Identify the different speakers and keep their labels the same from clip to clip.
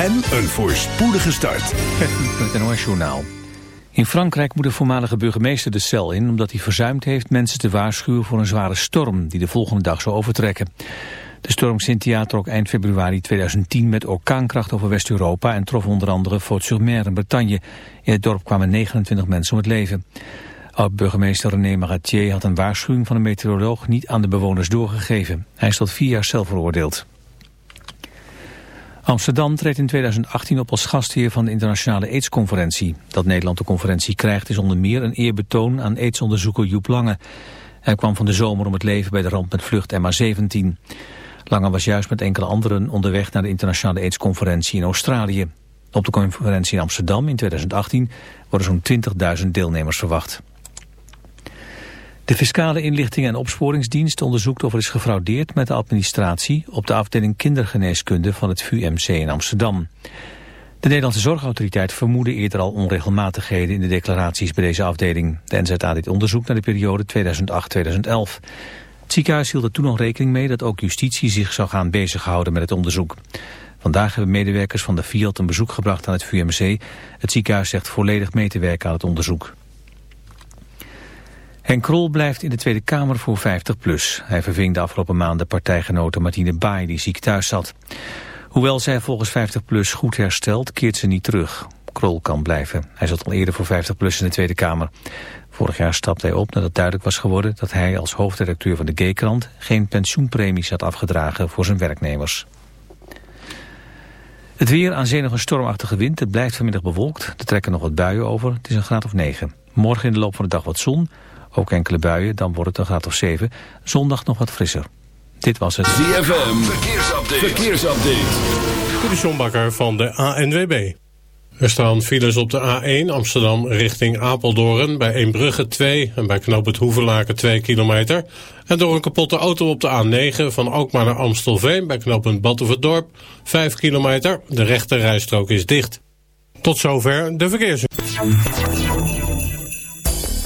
Speaker 1: en een voorspoedige start.
Speaker 2: Het NOS Journaal. In Frankrijk moet de voormalige burgemeester de cel in... omdat hij verzuimd heeft mensen te waarschuwen voor een zware storm... die de volgende dag zou overtrekken. De storm Cynthia trok eind februari 2010 met orkaankracht over West-Europa... en trof onder andere Faute-sur-Mer in Bretagne. In het dorp kwamen 29 mensen om het leven. Oud-burgemeester René Maratier had een waarschuwing van een meteoroloog... niet aan de bewoners doorgegeven. Hij is tot vier jaar zelf veroordeeld. Amsterdam treedt in 2018 op als gastheer van de internationale AIDS-conferentie. Dat Nederland de conferentie krijgt is onder meer een eerbetoon aan AIDS-onderzoeker Joep Lange. Hij kwam van de zomer om het leven bij de ramp met vlucht MH17. Lange was juist met enkele anderen onderweg naar de internationale AIDS-conferentie in Australië. Op de conferentie in Amsterdam in 2018 worden zo'n 20.000 deelnemers verwacht. De Fiscale Inlichting en Opsporingsdienst onderzoekt of er is gefraudeerd met de administratie op de afdeling kindergeneeskunde van het VUMC in Amsterdam. De Nederlandse Zorgautoriteit vermoedde eerder al onregelmatigheden in de declaraties bij deze afdeling. De NZA dit onderzoek naar de periode 2008-2011. Het ziekenhuis hield er toen nog rekening mee dat ook justitie zich zou gaan bezighouden met het onderzoek. Vandaag hebben medewerkers van de Fiat een bezoek gebracht aan het VUMC. Het ziekenhuis zegt volledig mee te werken aan het onderzoek. Henk Krol blijft in de Tweede Kamer voor 50PLUS. Hij verving de afgelopen maanden partijgenote Martine Baai die ziek thuis zat. Hoewel zij volgens 50PLUS goed herstelt, keert ze niet terug. Krol kan blijven. Hij zat al eerder voor 50PLUS in de Tweede Kamer. Vorig jaar stapte hij op nadat duidelijk was geworden dat hij als hoofdredacteur van de G-krant geen pensioenpremies had afgedragen voor zijn werknemers. Het weer aan zee stormachtige wind. Het blijft vanmiddag bewolkt. Er trekken nog wat buien over. Het is een graad of 9. Morgen in de loop van de dag wat zon. Ook enkele buien, dan wordt het een graad of 7. Zondag nog wat frisser. Dit was het
Speaker 1: ZFM. Verkeersupdate.
Speaker 3: Verkeersupdate. De van de ANWB. Er staan files op de A1 Amsterdam richting Apeldoorn... bij Eembrugge 2 en bij Knoop het Hoevelaken 2 kilometer... en door een kapotte auto op de A9 van Alkmaar naar Amstelveen... bij knooppunt Batuverdorp 5 kilometer. De rechte rijstrook is dicht. Tot zover de verkeers.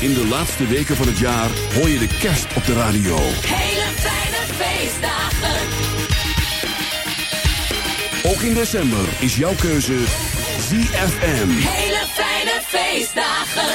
Speaker 4: In de laatste weken van het jaar hoor je de kerst op de radio.
Speaker 1: Hele fijne feestdagen.
Speaker 4: Ook in december is jouw keuze ZFM.
Speaker 1: Hele fijne feestdagen.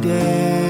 Speaker 5: day.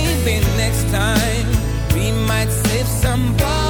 Speaker 6: might save somebody.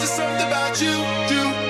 Speaker 6: just
Speaker 7: something about you,
Speaker 8: you.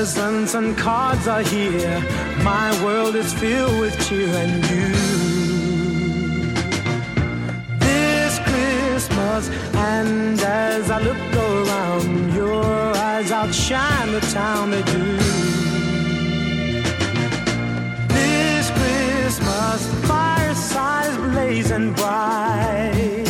Speaker 9: Presents and cards are here. My world is filled with cheer and you. This Christmas, and as I look around, your eyes outshine the town they do. This Christmas, the fireside is blazing bright.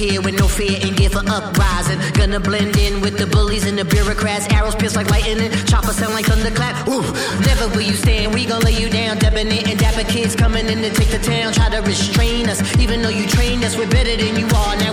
Speaker 10: here with no fear and give an uprising. Gonna blend in with the bullies and the bureaucrats. Arrows pierce like lightning, chopper sound like thunderclap. Ooh, never will you stand. We gon' lay you down. Debonair and dapper kids coming in to take the town. Try to restrain us, even though you trained us. We're better than you are. Now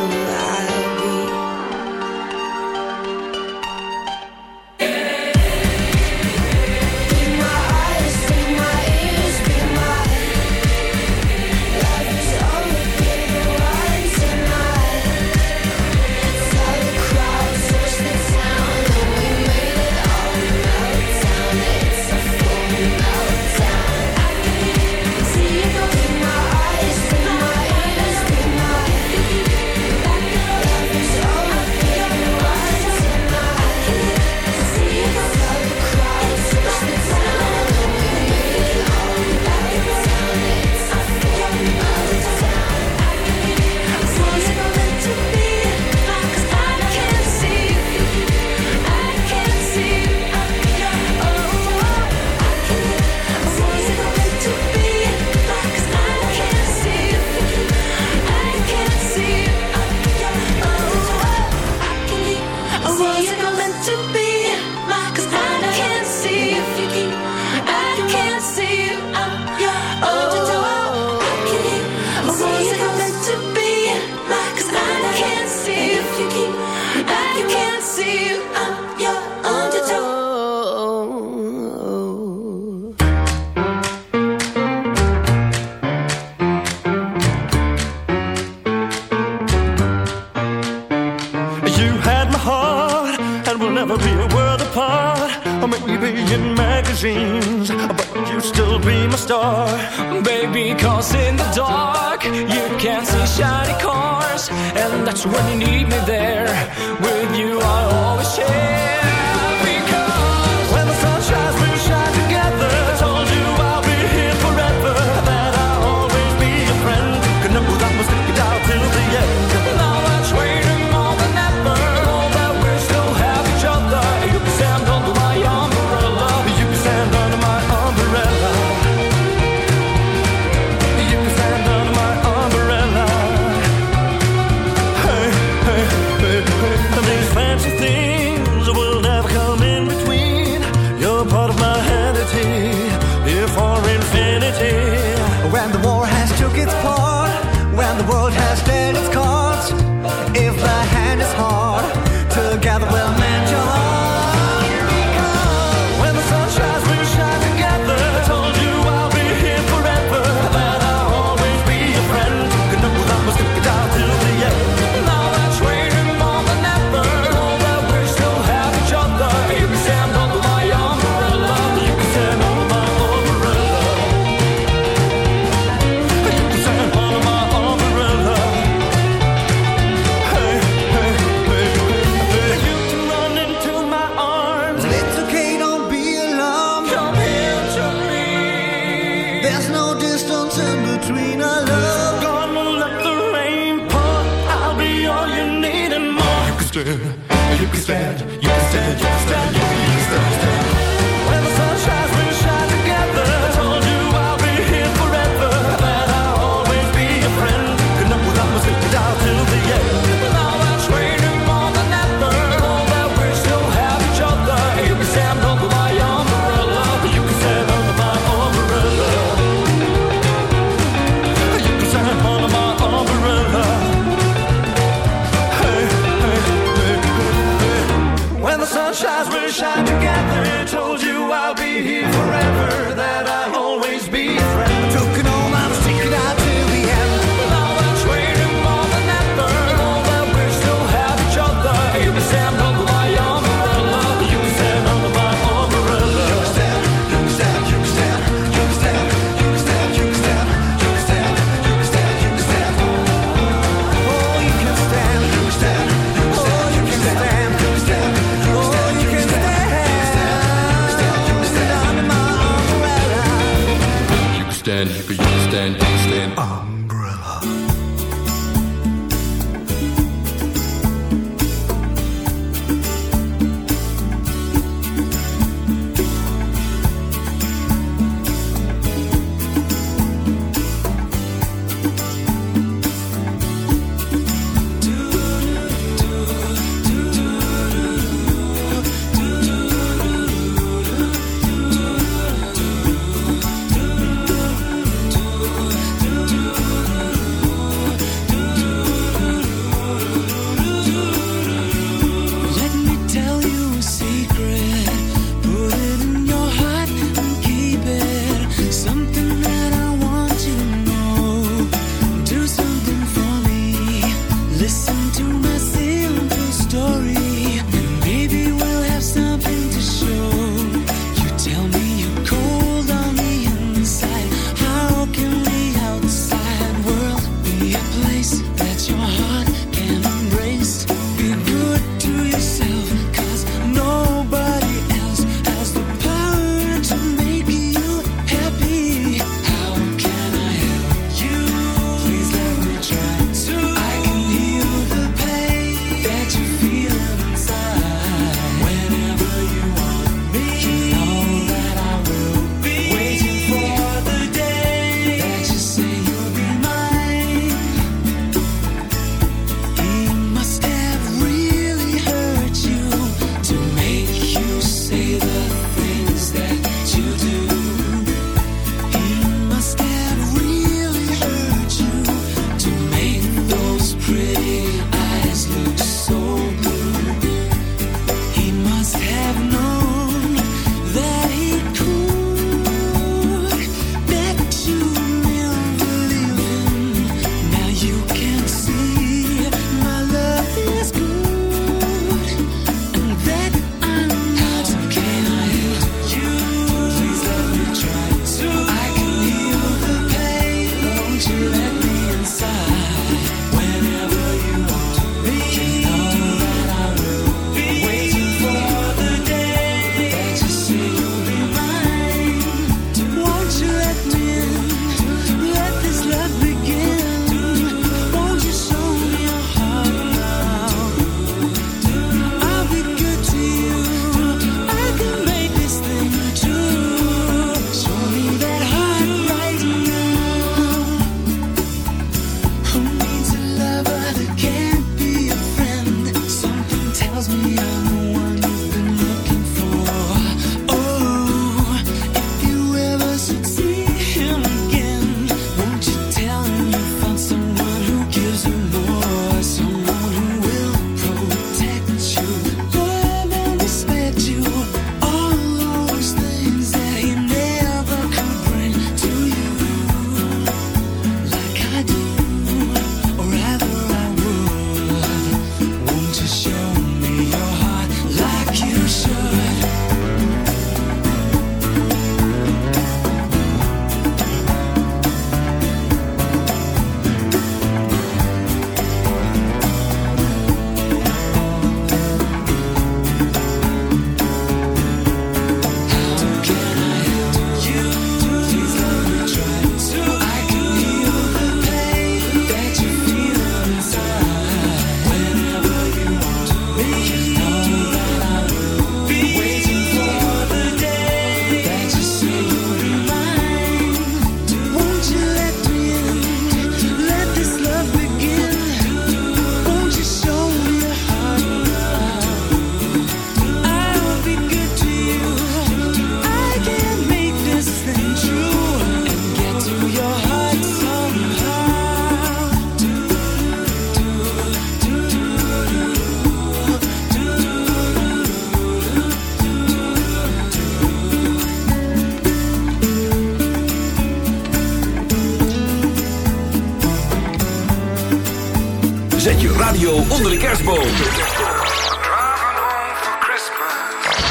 Speaker 1: kerstboom.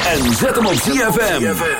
Speaker 1: En zet hem op ZFM.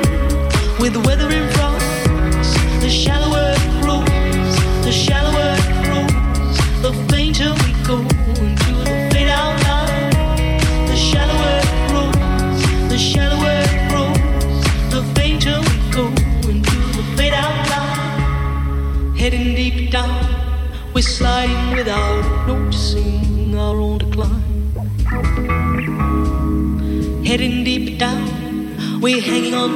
Speaker 11: the weather in. The shallower it grows, the shallower it grows, the fainter we go into the fade out line. The shallower it grows, the shallower it grows, the fainter we go into the fade out line. Heading deep down, we're sliding without noticing our own decline. Heading deep down, we're hanging on